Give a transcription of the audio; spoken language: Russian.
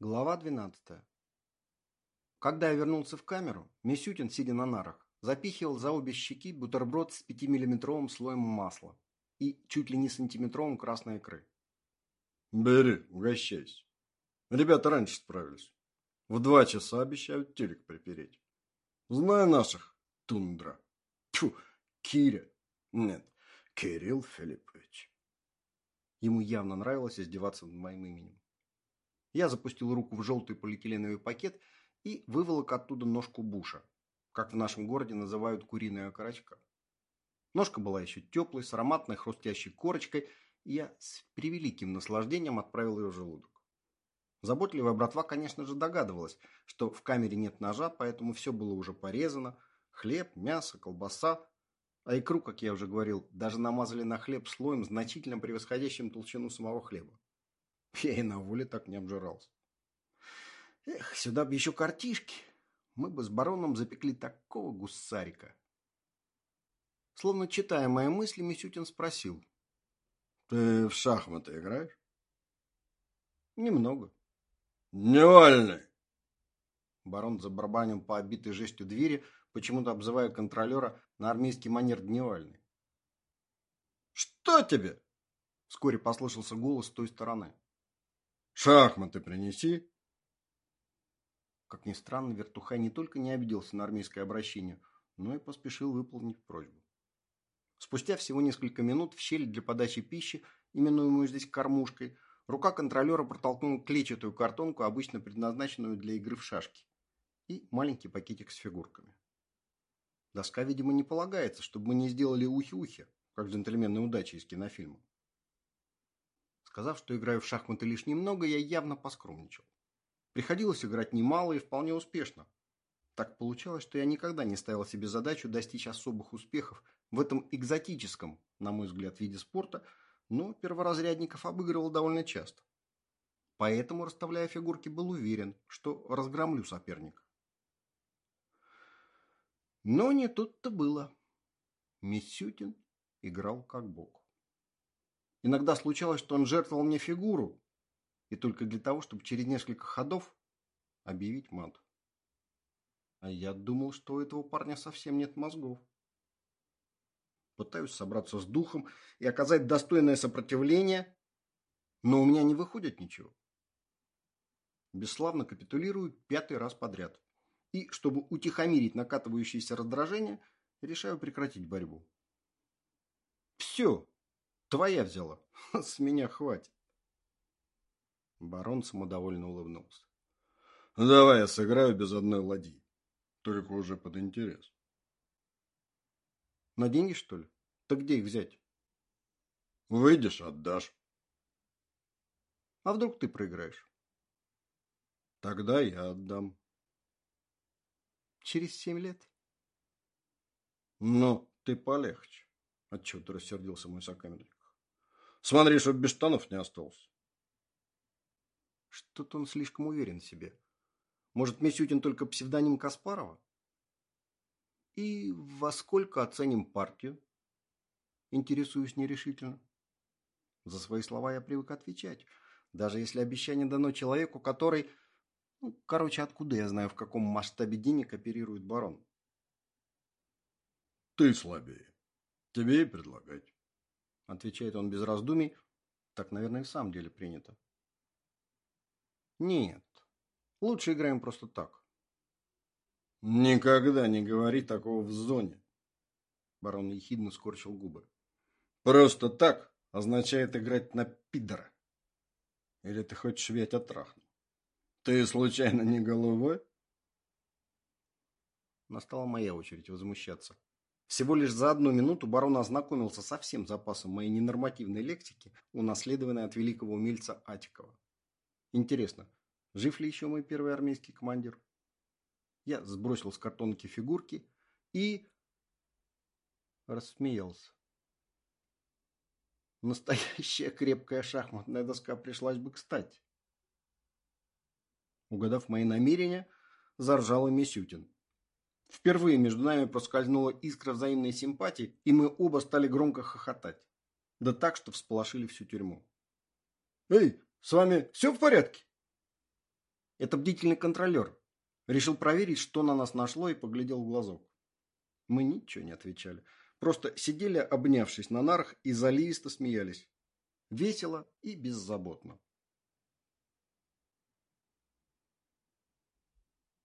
Глава 12. Когда я вернулся в камеру, Мисютин, сидя на нарах, запихивал за обе щеки бутерброд с 5-миллиметровым слоем масла и чуть ли не сантиметровым красной икры. «Бери, угощайся. Ребята раньше справились. В два часа обещают телек припереть. Знаю наших, тундра. Тьфу, Киря. Нет, Кирилл Филиппович». Ему явно нравилось издеваться над моим именем. Я запустил руку в желтый полиэтиленовый пакет и выволок оттуда ножку буша, как в нашем городе называют куриная окорочка. Ножка была еще теплой, с ароматной хрустящей корочкой, и я с превеликим наслаждением отправил ее в желудок. Заботливая братва, конечно же, догадывалась, что в камере нет ножа, поэтому все было уже порезано. Хлеб, мясо, колбаса. А икру, как я уже говорил, даже намазали на хлеб слоем, значительно превосходящим толщину самого хлеба. Я и на воле так не обжирался. Эх, сюда бы еще картишки. Мы бы с бароном запекли такого гусарика. Словно читая мои мысли, Мисютин спросил. Ты в шахматы играешь? Немного. Невольный. Барон забарабанил по обитой жестью двери, почему-то обзывая контролера на армейский манер дневальный. «Что тебе?» Вскоре послышался голос с той стороны. Шахматы принеси. Как ни странно, Вертухай не только не обиделся на армейское обращение, но и поспешил выполнить просьбу. Спустя всего несколько минут в щель для подачи пищи, именуемую здесь кормушкой, рука контролера протолкнула клетчатую картонку, обычно предназначенную для игры в шашки, и маленький пакетик с фигурками. Доска, видимо, не полагается, чтобы мы не сделали ухи-ухи, как джентльмены удачи из кинофильма. Сказав, что играю в шахматы лишь немного, я явно поскромничал. Приходилось играть немало и вполне успешно. Так получалось, что я никогда не ставил себе задачу достичь особых успехов в этом экзотическом, на мой взгляд, виде спорта, но перворазрядников обыгрывал довольно часто. Поэтому, расставляя фигурки, был уверен, что разгромлю соперника. Но не тут-то было. Мисютин играл как бог. Иногда случалось, что он жертвовал мне фигуру, и только для того, чтобы через несколько ходов объявить мат. А я думал, что у этого парня совсем нет мозгов. Пытаюсь собраться с духом и оказать достойное сопротивление, но у меня не выходит ничего. Бесславно капитулирую пятый раз подряд. И, чтобы утихомирить накатывающееся раздражение, решаю прекратить борьбу. Все, Твоя взяла. С меня хватит. Барон самодовольно улыбнулся. Давай я сыграю без одной ладьи. Только уже под интерес. На деньги, что ли? Так где их взять? Выйдешь, отдашь. А вдруг ты проиграешь? Тогда я отдам. Через семь лет? Ну, ты полегче. Отчего-то рассердился мой сокамерник. Смотри, чтоб без штанов не остался. Что-то он слишком уверен в себе. Может, Мисютин только псевдоним Каспарова? И во сколько оценим партию? Интересуюсь нерешительно. За свои слова я привык отвечать. Даже если обещание дано человеку, который... Ну, короче, откуда я знаю, в каком масштабе денег оперирует барон? Ты слабее. Тебе и предлагать. Отвечает он без раздумий. Так, наверное, и в самом деле принято. Нет. Лучше играем просто так. Никогда не говори такого в зоне. Барон ехидно скорчил губы. Просто так означает играть на пидора. Или ты хочешь ведь отрахну? Ты случайно не головой? Настала моя очередь возмущаться. Всего лишь за одну минуту барон ознакомился со всем запасом моей ненормативной лексики, унаследованной от великого умельца Атикова. Интересно, жив ли еще мой первый армейский командир? Я сбросил с картонки фигурки и... рассмеялся. Настоящая крепкая шахматная доска пришлась бы кстати. Угадав мои намерения, заржал и Мисютин. Впервые между нами проскользнула искра взаимной симпатии, и мы оба стали громко хохотать. Да так, что всполошили всю тюрьму. «Эй, с вами все в порядке?» Это бдительный контролер. Решил проверить, что на нас нашло, и поглядел в глазок. Мы ничего не отвечали. Просто сидели, обнявшись на нарах, и заливисто смеялись. Весело и беззаботно.